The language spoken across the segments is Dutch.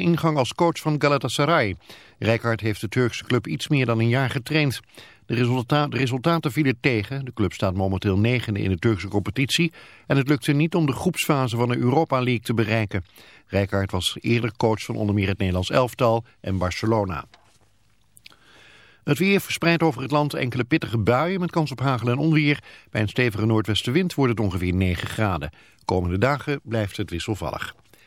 ingang als coach van Galatasaray. Rijkaard heeft de Turkse club iets meer dan een jaar getraind. De, resulta de resultaten vielen tegen. De club staat momenteel negende in de Turkse competitie. En het lukte niet om de groepsfase van de Europa League te bereiken. Rijkaard was eerder coach van onder meer het Nederlands elftal en Barcelona. Het weer verspreidt over het land enkele pittige buien met kans op hagel en onweer. Bij een stevige noordwestenwind wordt het ongeveer 9 graden. Komende dagen blijft het wisselvallig.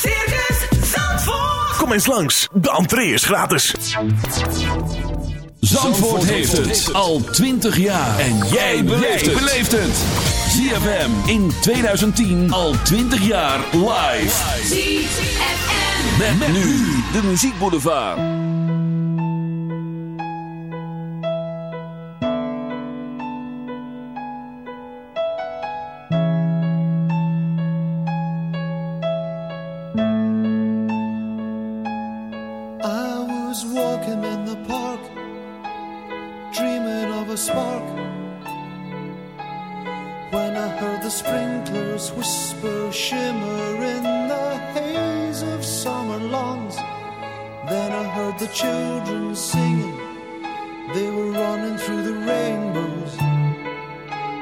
Circus Zandvoort. Kom eens langs, de entree is gratis. Zandvoort heeft het al 20 jaar. En jij beleeft het. ZFM in 2010 al 20 jaar live. ZFM. Met, met nu de muziekboulevard. I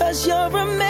cause you're a man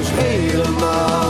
En is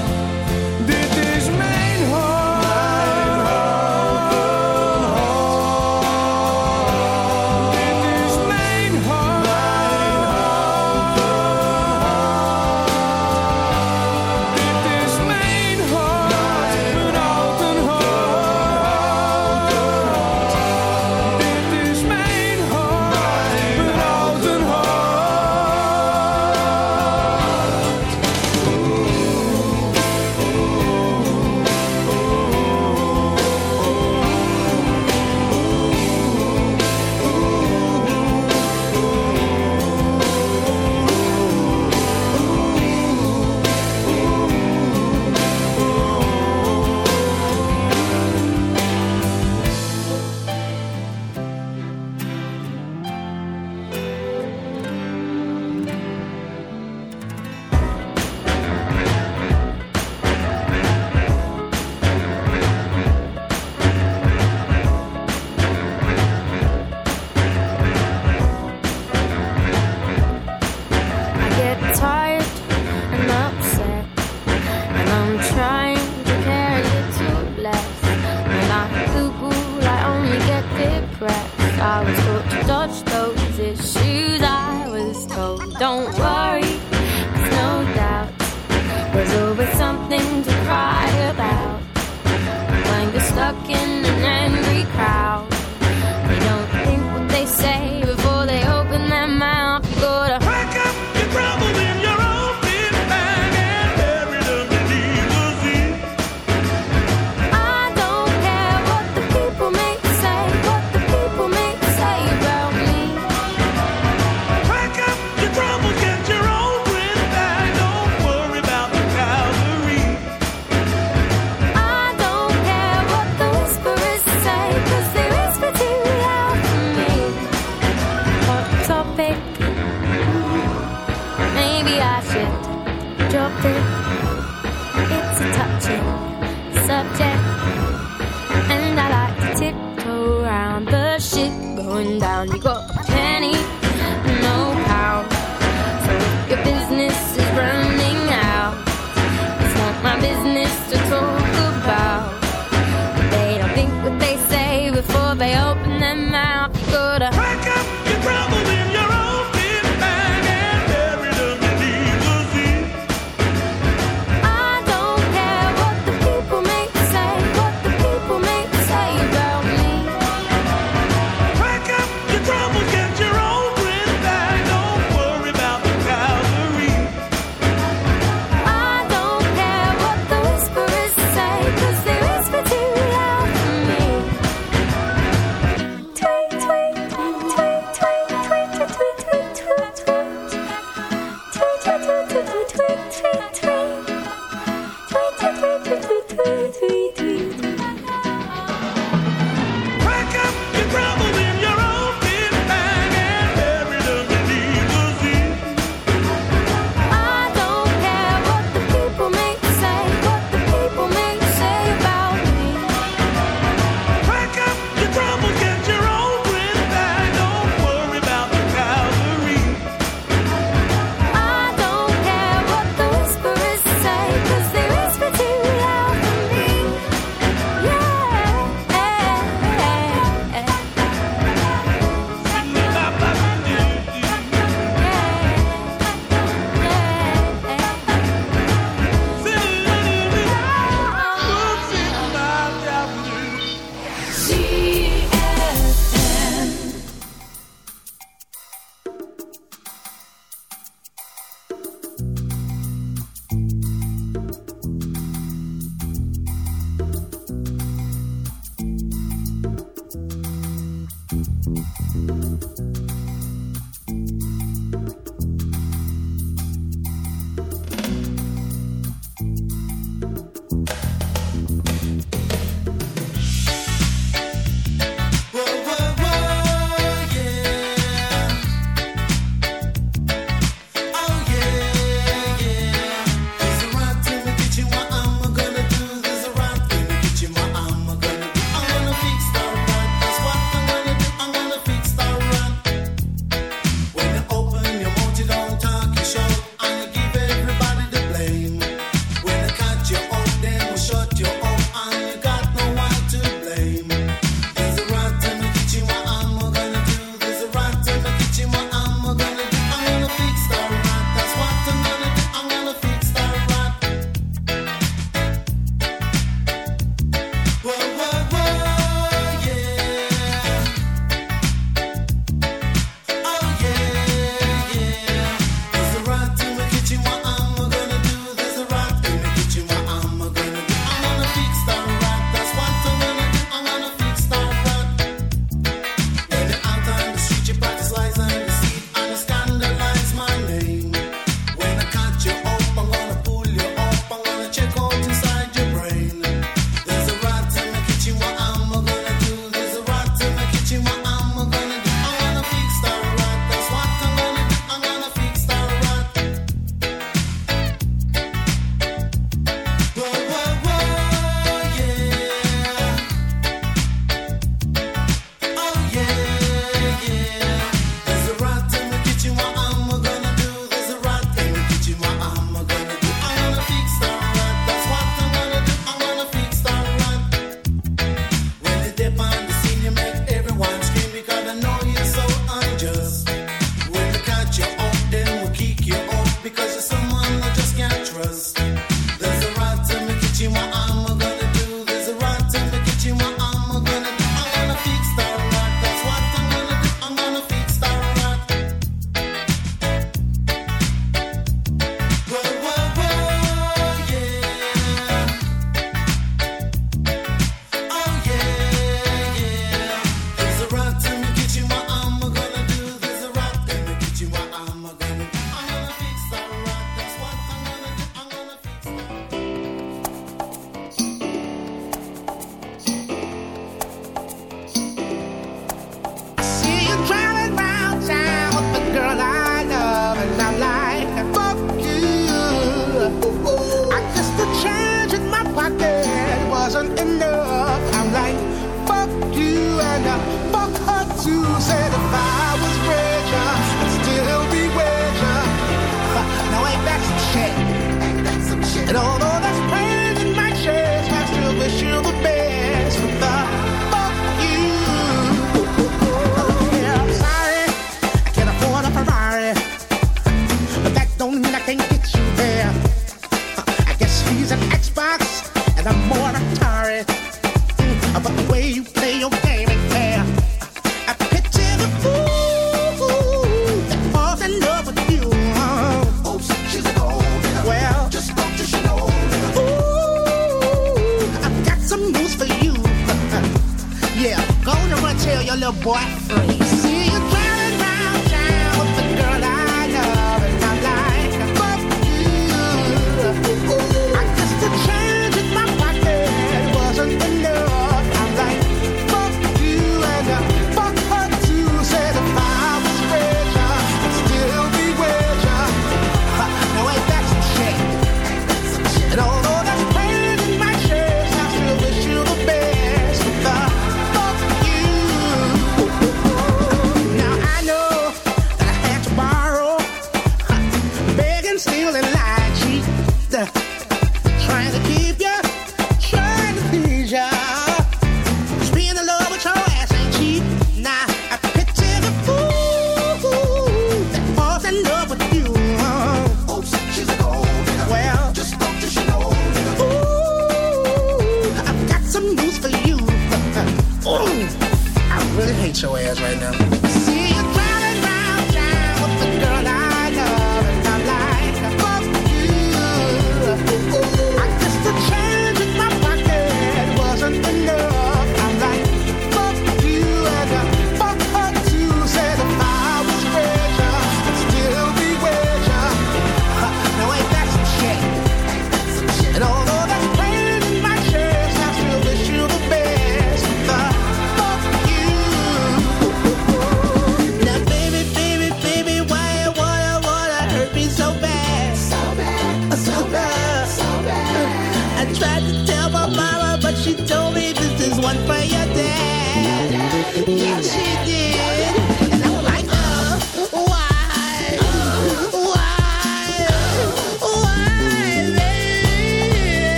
flat freeze.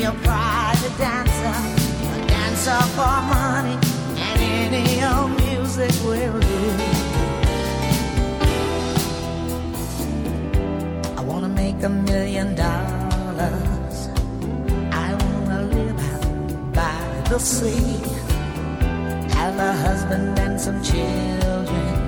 your private dancer, a dancer for money, and any old music will do. I wanna make a million dollars. I wanna live by the sea, have a husband and some children.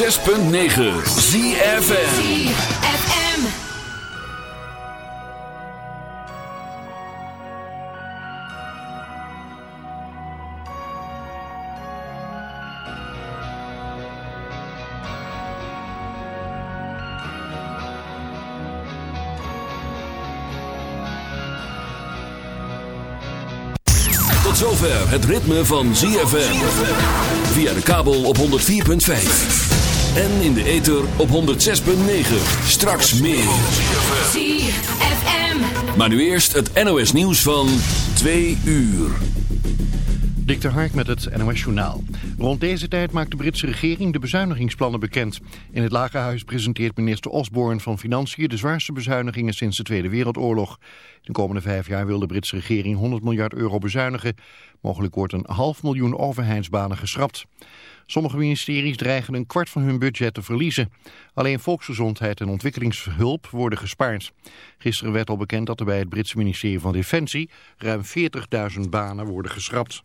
106.9 ZFM. ZFM. Tot zover het ritme van ZFM. Via de kabel op 104.5. En in de ether op 106.9. Straks meer. ZFM. Maar nu eerst het NOS nieuws van 2 uur. Dik de Hark met het NOS Journaal. Rond deze tijd maakt de Britse regering de bezuinigingsplannen bekend. In het Lagerhuis presenteert minister Osborne van Financiën de zwaarste bezuinigingen sinds de Tweede Wereldoorlog. In de komende vijf jaar wil de Britse regering 100 miljard euro bezuinigen. Mogelijk wordt een half miljoen overheidsbanen geschrapt. Sommige ministeries dreigen een kwart van hun budget te verliezen. Alleen volksgezondheid en ontwikkelingshulp worden gespaard. Gisteren werd al bekend dat er bij het Britse ministerie van Defensie ruim 40.000 banen worden geschrapt.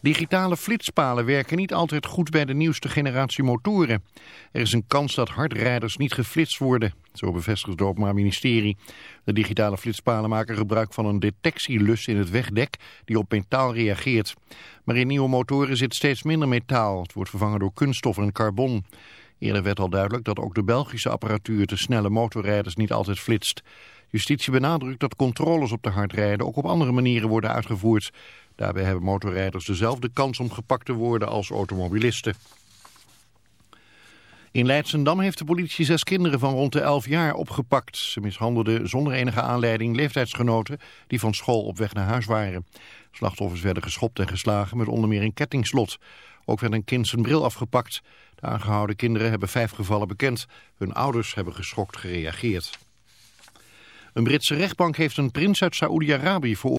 Digitale flitspalen werken niet altijd goed bij de nieuwste generatie motoren. Er is een kans dat hardrijders niet geflitst worden, zo bevestigt het Openbaar Ministerie. De digitale flitspalen maken gebruik van een detectielus in het wegdek die op metaal reageert. Maar in nieuwe motoren zit steeds minder metaal. Het wordt vervangen door kunststof en carbon. Eerder werd al duidelijk dat ook de Belgische apparatuur de snelle motorrijders niet altijd flitst. Justitie benadrukt dat controles op de hardrijden ook op andere manieren worden uitgevoerd. Daarbij hebben motorrijders dezelfde kans om gepakt te worden als automobilisten. In Leidsendam heeft de politie zes kinderen van rond de 11 jaar opgepakt. Ze mishandelden zonder enige aanleiding leeftijdsgenoten die van school op weg naar huis waren. Slachtoffers werden geschopt en geslagen met onder meer een kettingslot. Ook werd een kind zijn bril afgepakt. De aangehouden kinderen hebben vijf gevallen bekend. Hun ouders hebben geschokt gereageerd. Een Britse rechtbank heeft een prins uit Saoedi-Arabië veroordeeld